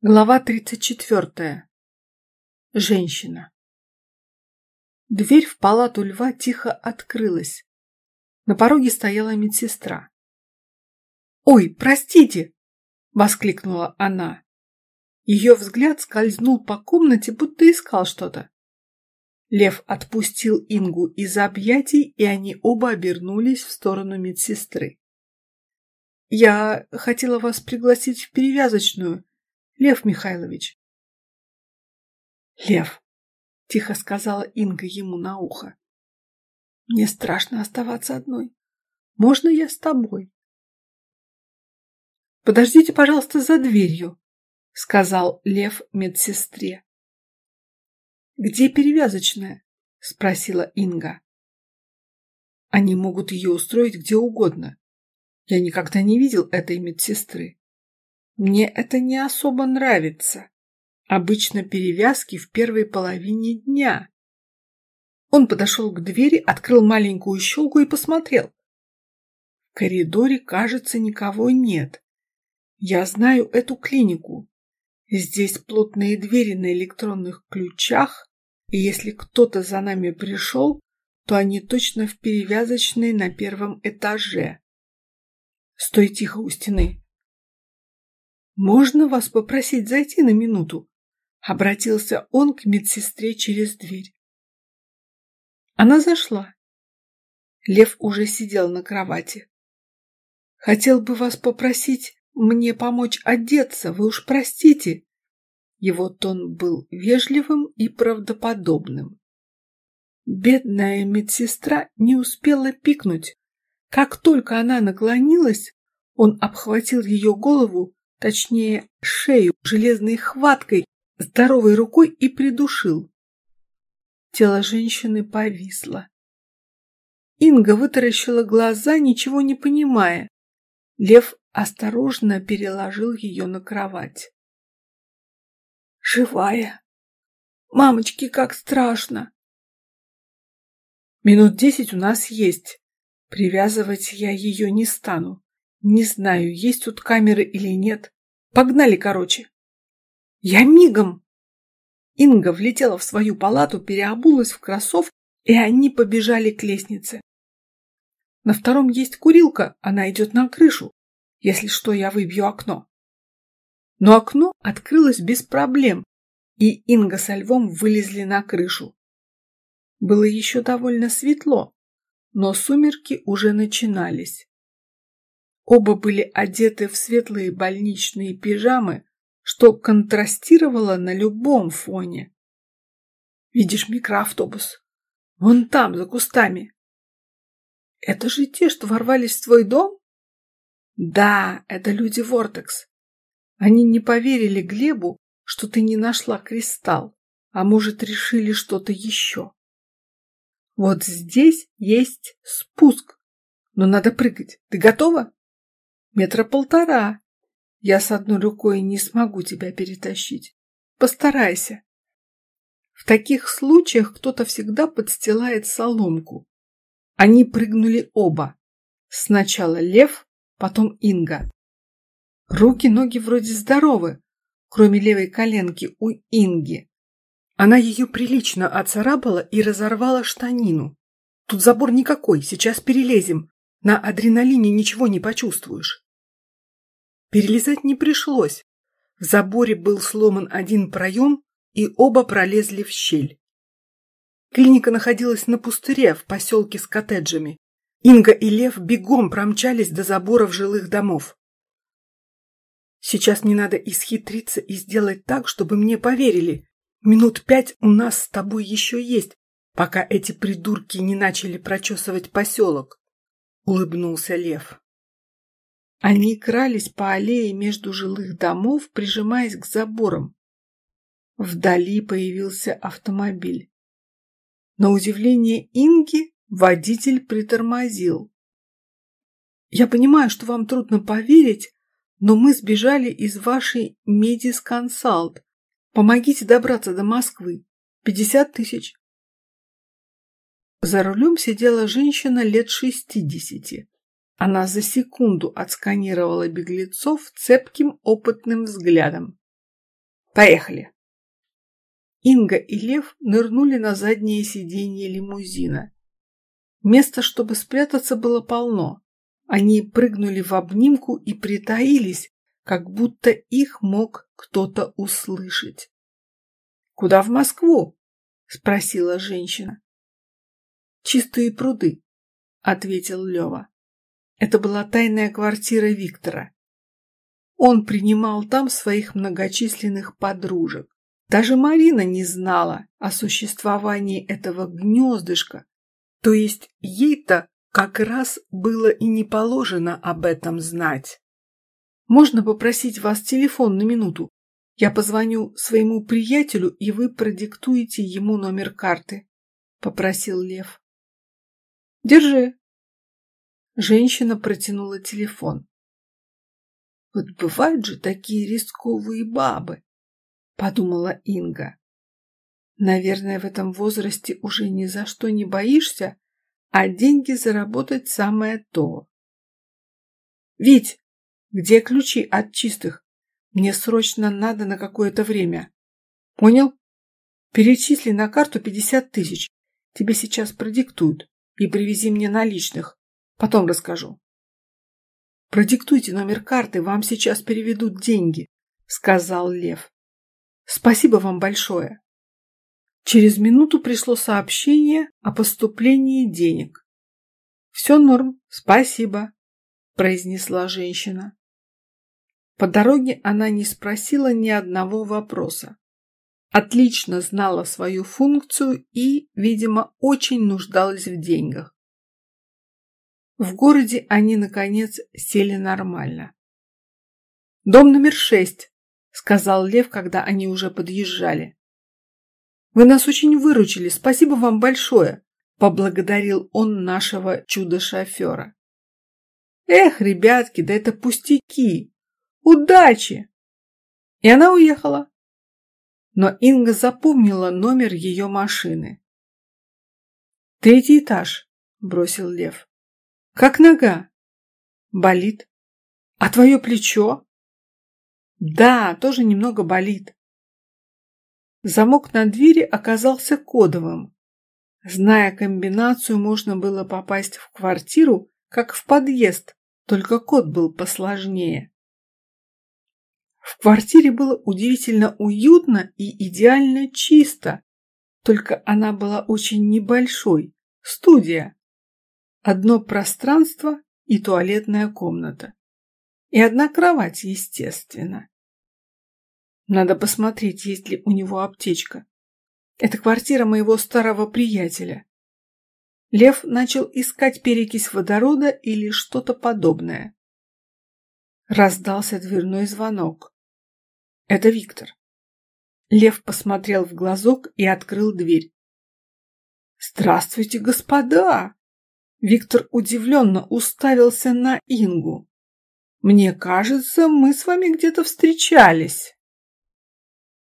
Глава 34. Женщина. Дверь в палату льва тихо открылась. На пороге стояла медсестра. «Ой, простите!» — воскликнула она. Ее взгляд скользнул по комнате, будто искал что-то. Лев отпустил Ингу из объятий, и они оба обернулись в сторону медсестры. «Я хотела вас пригласить в перевязочную», Лев Михайлович. Лев, тихо сказала Инга ему на ухо. Мне страшно оставаться одной. Можно я с тобой? Подождите, пожалуйста, за дверью, сказал Лев медсестре. Где перевязочная? спросила Инга. Они могут ее устроить где угодно. Я никогда не видел этой медсестры. Мне это не особо нравится. Обычно перевязки в первой половине дня. Он подошел к двери, открыл маленькую щелку и посмотрел. В коридоре, кажется, никого нет. Я знаю эту клинику. Здесь плотные двери на электронных ключах, и если кто-то за нами пришел, то они точно в перевязочной на первом этаже. Стой тихо у стены. «Можно вас попросить зайти на минуту?» Обратился он к медсестре через дверь. Она зашла. Лев уже сидел на кровати. «Хотел бы вас попросить мне помочь одеться, вы уж простите». Его тон был вежливым и правдоподобным. Бедная медсестра не успела пикнуть. Как только она наклонилась, он обхватил ее голову точнее шею железной хваткой, здоровой рукой и придушил. Тело женщины повисло. Инга вытаращила глаза, ничего не понимая. Лев осторожно переложил ее на кровать. «Живая! Мамочки, как страшно!» «Минут десять у нас есть. Привязывать я ее не стану. Не знаю, есть тут камеры или нет. Погнали, короче. Я мигом. Инга влетела в свою палату, переобулась в кроссов, и они побежали к лестнице. На втором есть курилка, она идет на крышу. Если что, я выбью окно. Но окно открылось без проблем, и Инга со львом вылезли на крышу. Было еще довольно светло, но сумерки уже начинались. Оба были одеты в светлые больничные пижамы, что контрастировало на любом фоне. Видишь микроавтобус? Вон там, за кустами. Это же те, что ворвались в твой дом? Да, это люди Вортекс. Они не поверили Глебу, что ты не нашла кристалл, а может, решили что-то еще. Вот здесь есть спуск, но надо прыгать. Ты готова? Метра полтора. Я с одной рукой не смогу тебя перетащить. Постарайся. В таких случаях кто-то всегда подстилает соломку. Они прыгнули оба. Сначала Лев, потом Инга. Руки-ноги вроде здоровы, кроме левой коленки у Инги. Она ее прилично оцарапала и разорвала штанину. Тут забор никакой, сейчас перелезем. На адреналине ничего не почувствуешь. Перелезать не пришлось. В заборе был сломан один проем, и оба пролезли в щель. Клиника находилась на пустыре в поселке с коттеджами. Инга и Лев бегом промчались до заборов жилых домов. Сейчас мне надо исхитриться и сделать так, чтобы мне поверили. Минут пять у нас с тобой еще есть, пока эти придурки не начали прочесывать поселок. Улыбнулся Лев. Они крались по аллее между жилых домов, прижимаясь к заборам. Вдали появился автомобиль. На удивление Инги водитель притормозил. «Я понимаю, что вам трудно поверить, но мы сбежали из вашей Медис Консалт. Помогите добраться до Москвы. Пятьдесят тысяч». За рулем сидела женщина лет шестидесяти. Она за секунду отсканировала беглецов цепким опытным взглядом. Поехали. Инга и Лев нырнули на заднее сиденье лимузина. Места, чтобы спрятаться, было полно. Они прыгнули в обнимку и притаились, как будто их мог кто-то услышать. «Куда в Москву?» – спросила женщина. «Чистые пруды», – ответил Лева. Это была тайная квартира Виктора. Он принимал там своих многочисленных подружек. Даже Марина не знала о существовании этого гнездышка, то есть ей-то как раз было и не положено об этом знать. «Можно попросить вас телефон на минуту? Я позвоню своему приятелю, и вы продиктуете ему номер карты», — попросил Лев. «Держи». Женщина протянула телефон. «Вот бывают же такие рисковые бабы», — подумала Инга. «Наверное, в этом возрасте уже ни за что не боишься, а деньги заработать самое то». «Вить, где ключи от чистых? Мне срочно надо на какое-то время. Понял? Перечисли на карту пятьдесят тысяч. Тебе сейчас продиктуют. И привези мне наличных. Потом расскажу. Продиктуйте номер карты, вам сейчас переведут деньги, сказал Лев. Спасибо вам большое. Через минуту пришло сообщение о поступлении денег. Все норм, спасибо, произнесла женщина. По дороге она не спросила ни одного вопроса. Отлично знала свою функцию и, видимо, очень нуждалась в деньгах. В городе они, наконец, сели нормально. «Дом номер шесть», — сказал Лев, когда они уже подъезжали. «Вы нас очень выручили, спасибо вам большое», — поблагодарил он нашего чудо-шофера. «Эх, ребятки, да это пустяки! Удачи!» И она уехала. Но Инга запомнила номер ее машины. «Третий этаж», — бросил Лев. «Как нога?» «Болит. А твое плечо?» «Да, тоже немного болит». Замок на двери оказался кодовым. Зная комбинацию, можно было попасть в квартиру, как в подъезд, только код был посложнее. В квартире было удивительно уютно и идеально чисто, только она была очень небольшой, студия. Одно пространство и туалетная комната. И одна кровать, естественно. Надо посмотреть, есть ли у него аптечка. Это квартира моего старого приятеля. Лев начал искать перекись водорода или что-то подобное. Раздался дверной звонок. Это Виктор. Лев посмотрел в глазок и открыл дверь. «Здравствуйте, господа!» Виктор удивленно уставился на Ингу. «Мне кажется, мы с вами где-то встречались».